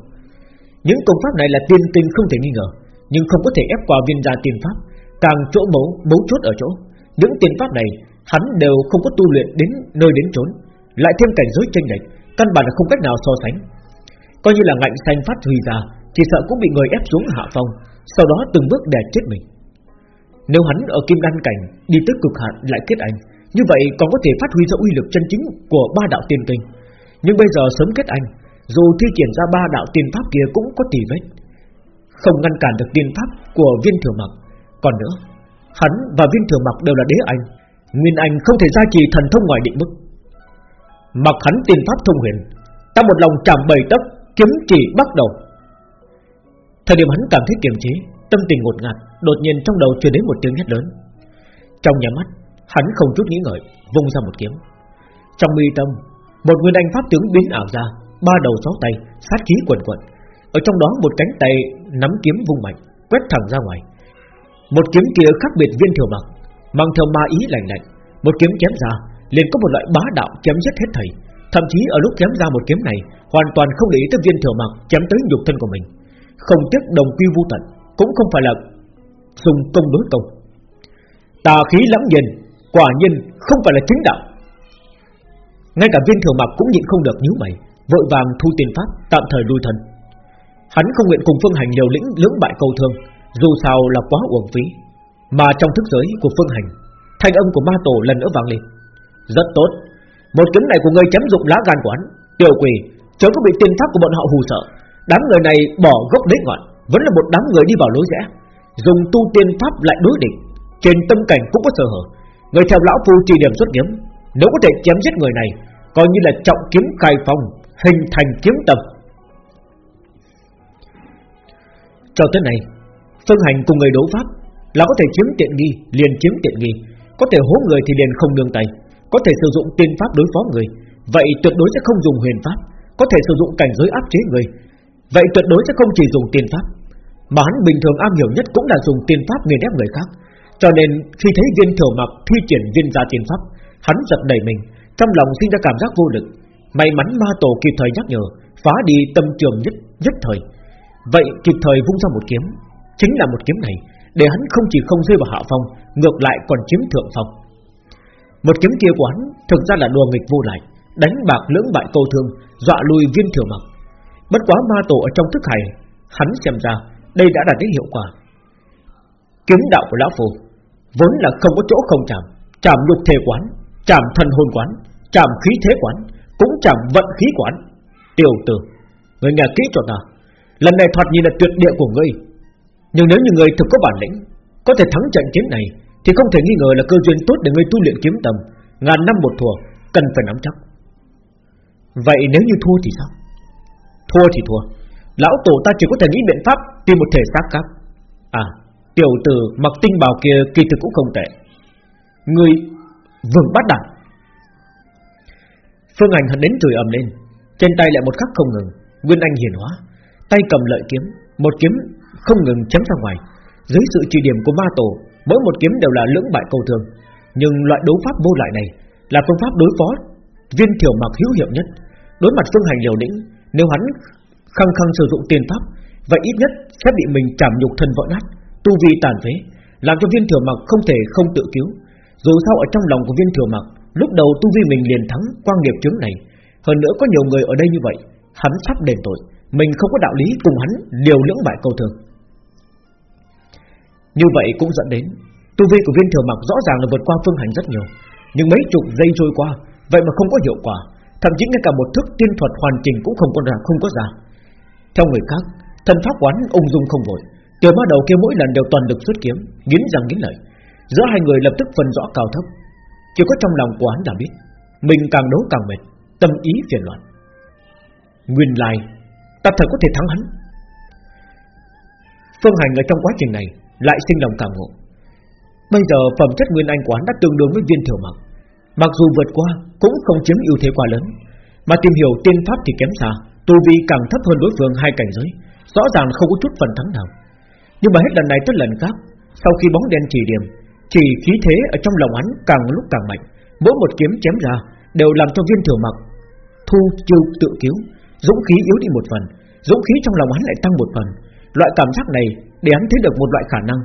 Speaker 1: Những công pháp này là tiên kinh không thể nghi ngờ. Nhưng không có thể ép qua viên gia tiên pháp Càng chỗ mấu, mấu chốt ở chỗ. Những tiên pháp này Hắn đều không có tu luyện đến nơi đến chốn Lại thêm cảnh giới tranh lệch Căn bản là không cách nào so sánh. Coi như là ngạnh xanh phát huy ra Chỉ sợ cũng bị người ép xuống hạ phong Sau đó từng bước đè chết mình. Nếu hắn ở kim đan cảnh Đi tới cực hạn lại kết anh Như vậy còn có thể phát huy ra uy lực chân chính Của ba đạo tiên kinh. Nhưng bây giờ sớm kết anh Dù thi triển ra ba đạo tiên pháp kia cũng có tỷ vết. Không ngăn cản được tiên pháp của viên thừa mặc. Còn nữa, Hắn và viên thừa mặc đều là đế anh, Nguyên anh không thể gia trì thần thông ngoài định mức. Mặc hắn tiên pháp thông huyền, Ta một lòng chạm bầy tấc Kiếm chỉ bắt đầu. Thời điểm hắn cảm thấy kiềm chế, Tâm tình ngột ngạt, Đột nhiên trong đầu truyền đến một tiếng hét lớn. Trong nhà mắt, Hắn không chút nghĩ ngợi, Vung ra một kiếm. Trong mi tâm, Một nguyên anh pháp tướng biến ảo ra, Ba đầu sáu tay, Sát khí quần quần Ở trong đó một cánh tay Nắm kiếm vung mạnh Quét thẳng ra ngoài. Một kiếm kia khác biệt viên thừa mặc Mang theo ma ý lạnh lạnh. Một kiếm chém ra liền có một loại bá đạo chém giết hết thầy. Thậm chí ở lúc chém ra một kiếm này Hoàn toàn không để ý tới viên thừa mặc chém tới nhục thân của mình. Không tiếc đồng quy vu tận Cũng không phải là dùng công đối công. Tà khí lắm nhìn, Quả nhiên không phải là chính đạo. Ngay cả viên thừa mặc cũng nhịn không được nhíu mày Vội vàng thu tiền pháp Tạm thời lui thần. Hắn không nguyện cùng phương hành liều lĩnh lưỡng bại câu thương, Dù sao là quá uổng phí. Mà trong thức giới của phương hành, Thanh âm của ma tổ lần nữa vang lên. Rất tốt, Một kiếm này của ngươi chém dụng lá gan quán Tiểu quỷ, chớ có bị tiên pháp của bọn họ hù sợ. Đám người này bỏ gốc lấy ngọn Vẫn là một đám người đi vào lối rẽ. Dùng tu tiên pháp lại đối địch, Trên tâm cảnh cũng có sơ hở. Người theo lão phu trì điểm xuất kiếm, Nếu có thể chém giết người này, Coi như là trọng kiếm khai phong, Hình thành kiếm tập Cho tới này Phương hành cùng người đấu pháp Là có thể chiếm tiện nghi, liền chiếm tiện nghi. Có thể hố người thì liền không nương tay. Có thể sử dụng tiên pháp đối phó người, Vậy tuyệt đối sẽ không dùng huyền pháp. Có thể sử dụng cảnh giới áp chế người, Vậy tuyệt đối sẽ không chỉ dùng tiên pháp. Mà hắn bình thường am hiểu nhất cũng là dùng tiên pháp nghiền ép người khác. Cho nên, khi thấy viên thừa mặc thi triển viên gia tiên pháp, Hắn giật đẩy mình, Trong lòng sinh ra cảm giác vô lực. May mắn ma tổ kịp thời nhắc nhở, Phá đi tâm trường nhất nhất thời. Vậy kịp thời vung ra một kiếm. Chính là một kiếm này, Để hắn không chỉ không rơi vào hạ phong, Ngược lại còn chiếm thượng phong. Một kiếm kia của hắn thực ra là đùa nghịch vô lại, Đánh bạc lưỡng bại câu thương, Dọa lùi viên thừa mặc. Bất quá ma tổ ở trong thức hải, Hắn xem ra đây đã đạt đến hiệu quả. Kiếm đạo của Lão Phù Vốn là không có chỗ không chạm Chạm nhục thể quán, Chạm thần hồn quán, Chạm khí thế quán, Cũng chạm vận khí quán. Tiểu tử, Người nhà kỹ cho ta Lần này thoạt nhìn là tuyệt địa của ngươi. Nhưng nếu như ngươi thực có bản lĩnh, Có thể thắng trận chiến này, Thì không thể nghi ngờ là cơ duyên tốt để ngươi tu luyện kiếm tầm. Ngàn năm một thua Cần phải nắm chắc. Vậy nếu như thua thì sao? Thua thì thua. Lão tổ ta chỉ có thể nghĩ biện pháp Tìm một thể xác khác. À tiểu tử mặc tinh bào kia kỳ thực cũng không tệ. Người vừng bắt đẳng Phương Ảnh hận đến chửi ầm lên, Trên tay lại một khắc không ngừng, Nguyên Anh hiển hóa. Tay cầm lợi kiếm. Một kiếm không ngừng chém ra ngoài. Dưới sự chỉ điểm của ma tổ, Mỗi một kiếm đều là lưỡng bại cầu thường. Nhưng loại đấu pháp vô lại này Là phương pháp đối phó Viên thiểu mặc hữu hiệu nhất. Đối mặt phương hành liều lĩnh, Nếu hắn khăng khăng sử dụng tiền pháp, Vậy ít nhất sẽ bị mình chạm nhục thân vỡ nát, Tu vi tàn phế, Làm cho viên thiểu mặc không thể không tự cứu. Dù sao ở trong lòng của viên thiểu mặc Lúc đầu tu vi mình liền thắng quang nghiệp chứng này. Hơn nữa có nhiều người ở đây như vậy, Hắn sắp đền tội. Mình không có đạo lý cùng hắn Điều lưỡng bại câu thường. Như vậy cũng dẫn đến Tu vi của viên thừa mặc rõ ràng là vượt qua phương hành rất nhiều. Nhưng mấy chục giây trôi qua Vậy mà không có hiệu quả. Thậm chí ngay cả một thức tiên thuật hoàn chỉnh cũng không có ra, không có ra. Theo người khác Thần pháp quán ung dung không vội. Tiểu ma đầu kia mỗi lần đều toàn lực xuất kiếm Nghiến răng nghiến lợi. Giữa hai người lập tức phân rõ cao thấp. Chỉ có trong lòng của hắn biết Mình càng đấu càng mệt Tâm ý phiền loạn. Nguyên lai Ta thật có thể thắng hắn. Phương Hành ở trong quá trình này Lại sinh lòng cảm ngộ. Bây giờ phẩm chất Nguyên Anh quán đã tương đương với viên thiểu mặc Mặc dù vượt qua, Cũng không chiếm ưu thế quá lớn, Mà tìm hiểu tiên pháp thì kém xa, Tu vi càng thấp hơn đối phương hai cảnh giới, Rõ ràng không có chút phần thắng nào. Nhưng mà hết lần này tới lần khác, Sau khi bóng đen chỉ điểm Chỉ khí thế ở trong lòng hắn càng lúc càng mạnh, Mỗi một kiếm chém ra Đều làm cho viên thiểu mặc Thu chiêu tự cứu. Dũng khí yếu đi một phần, Dũng khí trong lòng hắn lại tăng một phần. Loại cảm giác này để hắn thấy được một loại khả năng.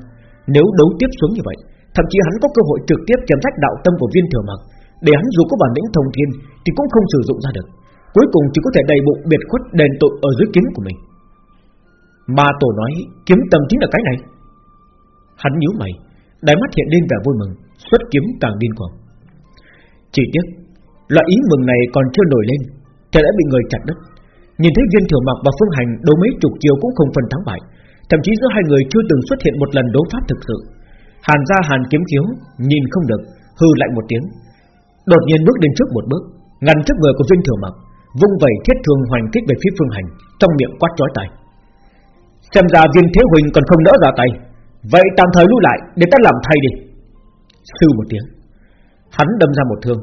Speaker 1: Nếu đấu tiếp xuống như vậy, Thậm chí hắn có cơ hội trực tiếp chém rách đạo tâm của viên thừa mặc. Để hắn dù có bản lĩnh thông thiên Thì cũng không sử dụng ra được. Cuối cùng chỉ có thể đầy bụng biệt khuất đền tội ở dưới kiếm của mình. Mà tổ nói, kiếm tâm chính là cái này. Hắn nhíu mày, Đáy mắt hiện lên vẻ vui mừng, Xuất kiếm càng điên cuồng. Chỉ tiếc, Loại ý mừng này còn chưa nổi lên Thì đã bị người chặt đứt. Nhìn thấy viên thừa mặc và phương hành đấu mấy chục chiều cũng không phần thắng bại, Thậm chí giữa hai người chưa từng xuất hiện một lần đấu pháp thực sự. Hàn ra hàn kiếm khiếu, Nhìn không được, hư lại một tiếng. Đột nhiên bước lên trước một bước, Ngăn trước người của viên thừa mặc Vung vẩy thiết thương hoành kích về phía phương hành, Trong miệng quát chói tay Xem ra viên thế huỳnh còn không đỡ ra tay. Vậy tạm thời lưu lại để ta làm thay đi. Sư một tiếng, Hắn đâm ra một thương,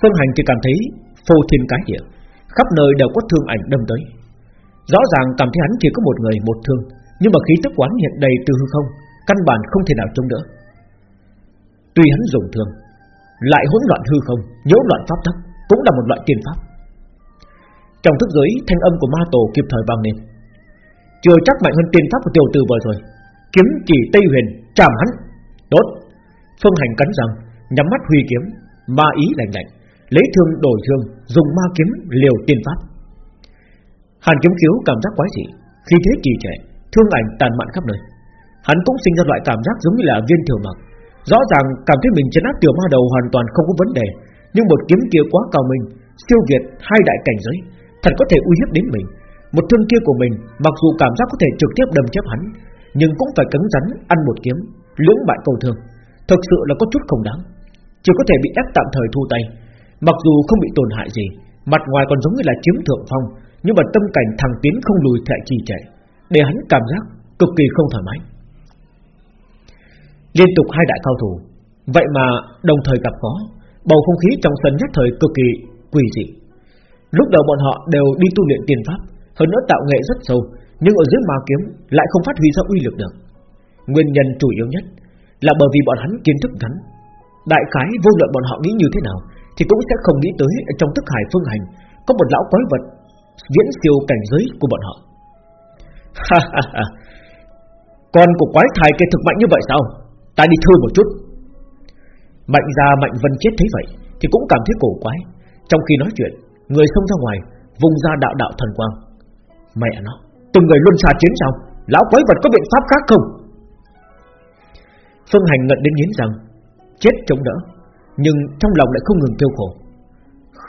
Speaker 1: Phương hành chỉ cảm thấy phô thiên cái địa. Khắp nơi đều có thương ảnh đâm tới. Rõ ràng cảm thấy hắn chỉ có một người, một thương, Nhưng mà khí tức quán hiện đầy từ hư không, Căn bản không thể nào chống đỡ. Tuy hắn dùng thương, Lại hỗn loạn hư không, Nhiễu loạn pháp tắc, Cũng là một loại tiên pháp. Trong thức giới, thanh âm của ma tổ kịp thời vang lên. Chưa chắc mạnh hơn tiên pháp của tiểu tử vừa rồi. Kiếm chỉ Tây Huyền, chạm hắn. Tốt. Phương hành cắn răng, Nhắm mắt huy kiếm, Ma ý lạnh lạnh. Lấy thương đổi thương Dùng ma kiếm liều tiên pháp. Hàn kiếm khiếu cảm giác quái dị. Khi thế trì trệ Thương ảnh tàn mạn khắp nơi. Hắn cũng sinh ra loại cảm giác giống như là viên thiểu mặc Rõ ràng cảm thấy mình chấn áp tiểu ma đầu hoàn toàn không có vấn đề. Nhưng một kiếm kia quá cao minh, Siêu việt hai đại cảnh giới, Thật có thể uy hiếp đến mình. Một thương kia của mình, Mặc dù cảm giác có thể trực tiếp đâm chết hắn, Nhưng cũng phải cứng rắn ăn một kiếm, Lưỡng bại cầu thương. Thực sự là có chút không đáng. Chỉ có thể bị ép tạm thời thu tay. Mặc dù không bị tổn hại gì Mặt ngoài còn giống như là chiếm thượng phong Nhưng mà tâm cảnh thằng tiến không lùi thệ trì chạy, Để hắn cảm giác cực kỳ không thoải mái. Liên tục hai đại cao thủ Vậy mà đồng thời gặp khó Bầu không khí trong sân nhất thời cực kỳ quỷ dị. Lúc đầu bọn họ đều đi tu luyện tiền pháp Hơn nữa tạo nghệ rất sâu Nhưng ở dưới ma kiếm lại không phát huy ra uy lực được. Nguyên nhân chủ yếu nhất Là bởi vì bọn hắn kiến thức ngắn Đại khái vô luận bọn họ nghĩ như thế nào thì cũng sẽ không nghĩ tới Trong thức hải phương hành Có một lão quái vật Viễn siêu cảnh giới của bọn họ. Con của quái thai kia thực mạnh như vậy sao? Ta đi thư một chút. Mạnh ra Mạnh Vân chết thấy vậy Thì cũng cảm thấy cổ quái. Trong khi nói chuyện, Người xông ra ngoài, Vùng ra đạo đạo thần quang. Mẹ nó, Từng người luôn xa chiến sao? Lão quái vật có biện pháp khác không? Phương Hành ngận đến nghiến rằng, Chết chống đỡ. Nhưng trong lòng lại không ngừng kêu khổ.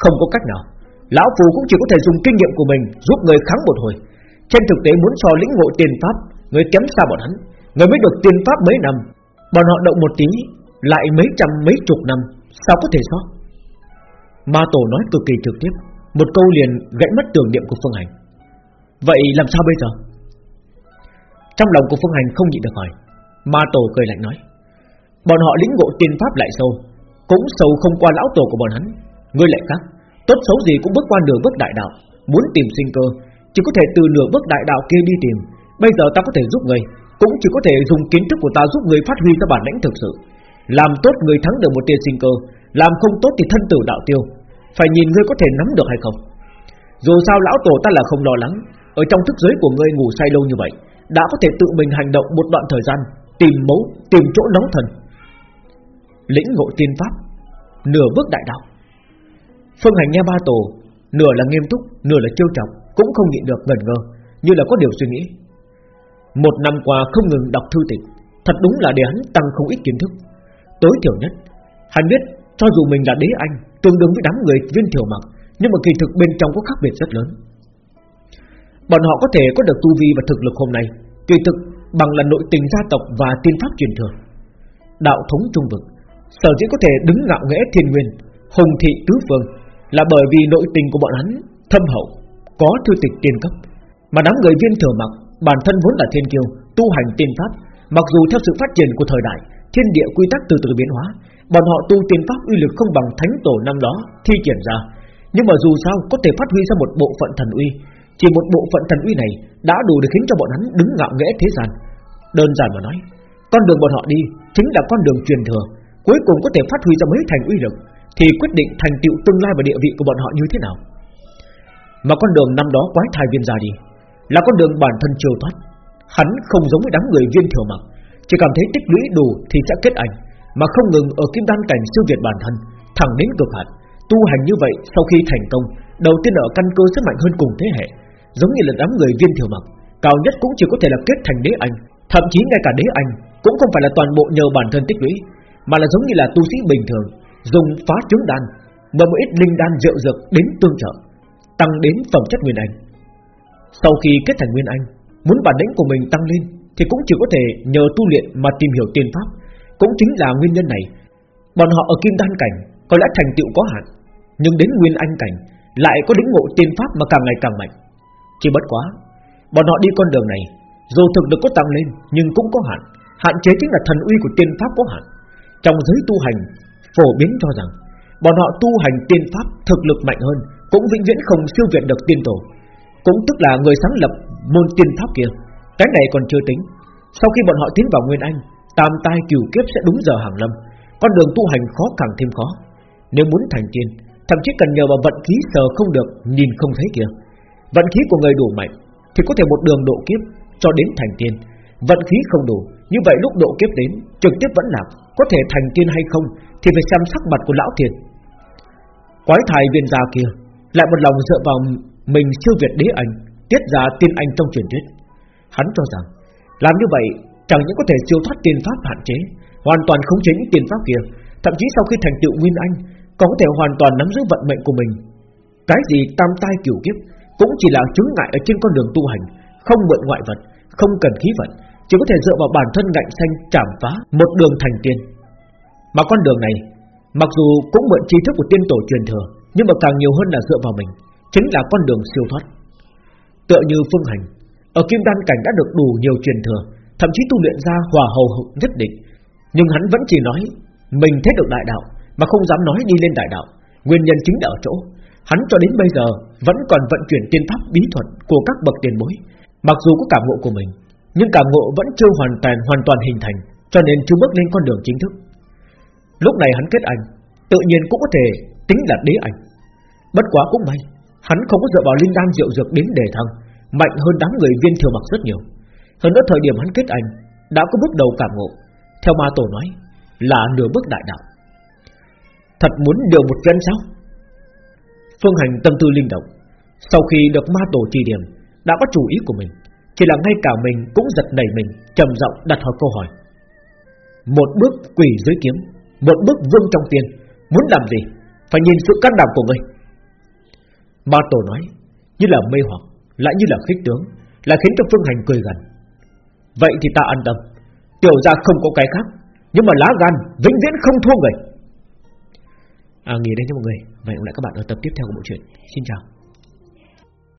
Speaker 1: Không có cách nào. Lão Phù cũng chỉ có thể dùng kinh nghiệm của mình Giúp người kháng một hồi. Trên thực tế muốn so lĩnh ngộ tiền pháp, Người kém xa bọn hắn. Người mới được tiền pháp mấy năm, Bọn họ động một tí, Lại mấy trăm mấy chục năm, Sao có thể so? Ma Tổ nói cực kỳ trực tiếp, Một câu liền gãy mất tưởng niệm của Phương Hành. Vậy làm sao bây giờ? Trong lòng của Phương Hành không nhịn được hỏi. Ma Tổ cười lạnh nói, Bọn họ lĩnh ngộ tiên pháp lại sâu cũng sâu không qua lão tổ của bọn hắn. Ngươi lại khác. Tốt xấu gì cũng bước qua nửa bước đại đạo. Muốn tìm sinh cơ Chỉ có thể từ nửa bước đại đạo kia đi tìm. Bây giờ ta có thể giúp ngươi cũng chỉ có thể dùng kiến thức của ta giúp ngươi phát huy ra bản lĩnh thực sự. Làm tốt người thắng được một tia sinh cơ Làm không tốt thì thân tử đạo tiêu. Phải nhìn ngươi có thể nắm được hay không? Dù sao lão tổ ta là không lo lắng. Ở trong thức giới của ngươi ngủ say lâu như vậy Đã có thể tự mình hành động một đoạn thời gian Tìm mấu, tìm chỗ nóng thần. Lĩnh ngộ tiên pháp Nửa bước đại đạo. Phương hành nghe ba tổ Nửa là nghiêm túc, nửa là trêu chọc Cũng không nhịn được ngẩn ngơ Như là có điều suy nghĩ. Một năm qua không ngừng đọc thư tịch Thật đúng là để hắn tăng không ít kiến thức. Tối thiểu nhất Hắn biết cho dù mình là đế anh Tương đương với đám người viên thiểu mặc Nhưng mà kỳ thực bên trong có khác biệt rất lớn. Bọn họ có thể có được tu vi và thực lực hôm nay Kỳ thực bằng là nội tình gia tộc và tiên pháp truyền thừa. Đạo thống trung vực Sở dĩ có thể đứng ngạo nghễ thiên nguyên Hùng thị tứ phương Là bởi vì nội tình của bọn hắn Thâm hậu Có thư tịch tiên cấp Mà đám người viên thừa mặc Bản thân vốn là thiên kiêu, tu hành tiên pháp, mặc dù theo sự phát triển của thời đại, thiên địa quy tắc từ từ biến hóa, bọn họ tu tiên pháp uy lực không bằng thánh tổ năm đó thi triển ra, nhưng mà dù sao có thể phát huy ra một bộ phận thần uy, chỉ một bộ phận thần uy này đã đủ để khiến cho bọn hắn đứng ngạo nghễ thế gian. Đơn giản mà nói, con đường bọn họ đi chính là con đường truyền thừa, cuối cùng có thể phát huy ra mấy thành uy lực, thì quyết định thành tựu tương lai và địa vị của bọn họ như thế nào. Mà con đường năm đó quái thai viên ra đi là con đường bản thân chiều thoát. Hắn không giống với đám người viên thiểu mặc, chỉ cảm thấy tích lũy đủ thì sẽ kết ảnh, mà không ngừng ở kim đan cảnh siêu việt bản thân, thẳng đến cực hạn. Tu hành như vậy sau khi thành công, đầu tiên ở căn cơ sẽ mạnh hơn cùng thế hệ, giống như là đám người viên thiểu mặc, cao nhất cũng chỉ có thể là kết thành đế anh, thậm chí ngay cả đế anh cũng không phải là toàn bộ nhờ bản thân tích lũy, mà là giống như là tu sĩ bình thường, dùng phá trứng đan, và một ít linh đan rượu dược đến tương trợ, tăng đến phẩm chất nguyên anh. Sau khi kết thành Nguyên Anh Muốn bản lĩnh của mình tăng lên Thì cũng chỉ có thể nhờ tu luyện mà tìm hiểu tiên pháp. Cũng chính là nguyên nhân này Bọn họ ở kim đan cảnh Có lẽ thành tựu có hạn Nhưng đến nguyên anh cảnh Lại có lĩnh ngộ tiên pháp mà càng ngày càng mạnh. Chỉ bất quá Bọn họ đi con đường này Dù thực lực có tăng lên Nhưng cũng có hạn Hạn chế chính là thần uy của tiên pháp có hạn. Trong giới tu hành, Phổ biến cho rằng Bọn họ tu hành tiên pháp thực lực mạnh hơn, Cũng vĩnh viễn không siêu việt được tiên tổ. Cũng tức là người sáng lập môn tiên pháp kia, Cái này còn chưa tính. Sau khi bọn họ tiến vào Nguyên Anh, Tam tai cửu kiếp sẽ đúng giờ hàng lâm, Con đường tu hành khó càng thêm khó. Nếu muốn thành tiên, Thậm chí cần nhờ vào vận khí sờ không được, Nhìn không thấy kia. Vận khí của người đủ mạnh Thì có thể một đường độ kiếp cho đến thành tiên. Vận khí không đủ, Như vậy lúc độ kiếp đến, Trực tiếp vẫn lạc. Có thể thành tiên hay không Thì phải xem sắc mặt của lão thiền. Quái thai viên gia kia Lại một lòng dựa vào mình siêu việt đế ảnh, Tiết ra tiên anh trong truyền thuyết. Hắn cho rằng, Làm như vậy chẳng những có thể siêu thoát tiên pháp hạn chế, Hoàn toàn khống chế những tiên pháp kia, Thậm chí sau khi thành tựu Nguyên Anh, Còn có thể hoàn toàn nắm giữ vận mệnh của mình. Cái gì tam tai kiểu kiếp Cũng chỉ là chứng ngại ở trên con đường tu hành, Không mượn ngoại vật, Không cần khí vận chỉ có thể dựa vào bản thân ngạnh xanh chảm phá Một đường thành tiên. Mà con đường này, Mặc dù cũng mượn tri thức của tiên tổ truyền thừa, Nhưng mà càng nhiều hơn là dựa vào mình, Chính là con đường siêu thoát. Tựa như phương hành, Ở kim đan cảnh đã được đủ nhiều truyền thừa, Thậm chí tu luyện ra hòa hầu nhất định. Nhưng hắn vẫn chỉ nói, Mình thấy được đại đạo, Mà không dám nói đi lên đại đạo. Nguyên nhân chính là ở chỗ, Hắn cho đến bây giờ vẫn còn vận chuyển tiên pháp bí thuật Của các bậc tiền bối, Mặc dù có cảm ngộ của mình nhưng cảm ngộ vẫn chưa hoàn toàn hoàn toàn hình thành Cho nên chưa bước lên con đường chính thức. Lúc này hắn kết ảnh, Tự nhiên cũng có thể tính là đế ảnh Bất quá cũng may Hắn không có dựa vào linh đan rượu dược đến đề thăng Mạnh hơn đám người viên thừa mặc rất nhiều. Hơn nữa thời điểm hắn kết ảnh Đã có bước đầu cảm ngộ. Theo ma tổ nói Là nửa bước đại đạo. Thật muốn điều một phen sao? Phương hành tâm tư linh động Sau khi được ma tổ chỉ điểm Đã có chủ ý của mình. Chỉ là ngay cả mình cũng giật nảy mình, trầm giọng đặt hỏi câu hỏi. Một bước quỷ dưới kiếm, Một bước vương trong tiền. Muốn làm gì? Phải nhìn sự can đảm của ngươi Ma Tổ nói, Như là mê hoặc, Lại như là khích tướng Là khiến cho Phương Hành cười gần. Vậy thì ta an tâm. Tiểu ra không có cái khác, Nhưng mà lá gan vĩnh viễn không thua người. À nghỉ đây nha mọi người. Vậy cũng lại các bạn ở tập tiếp theo của bộ truyện. Xin chào.